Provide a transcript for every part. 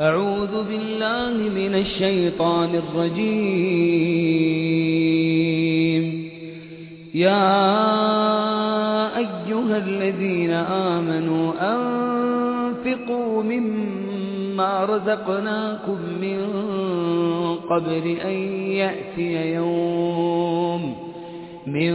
أعوذ بالله من الشيطان الرجيم. يا أيها الذين آمنوا أنفقوا مما رزقناكم من قبل أن يأتي يوم. من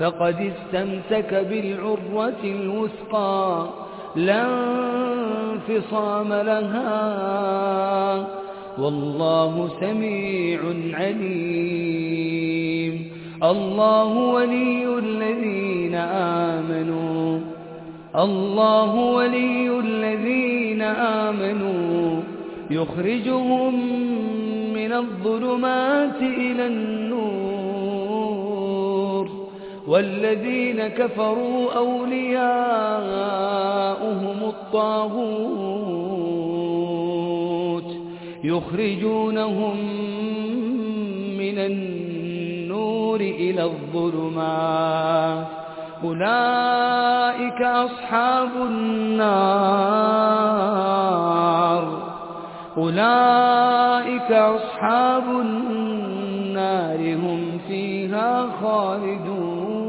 فقد استمسك بالعروة الوثقى لا انفصام لها. والله سميع عليم. الله ولي الذين آمنوا. الله ولي الذين آمنوا. يخرجهم من الظلمات إلى النور. والذين كفروا أولياؤهم الطاغوت يخرجونهم من النور إلى الظلمات. أولئك أصحاب النار. أولئك أصحاب النار. النار هم فيها خالدون.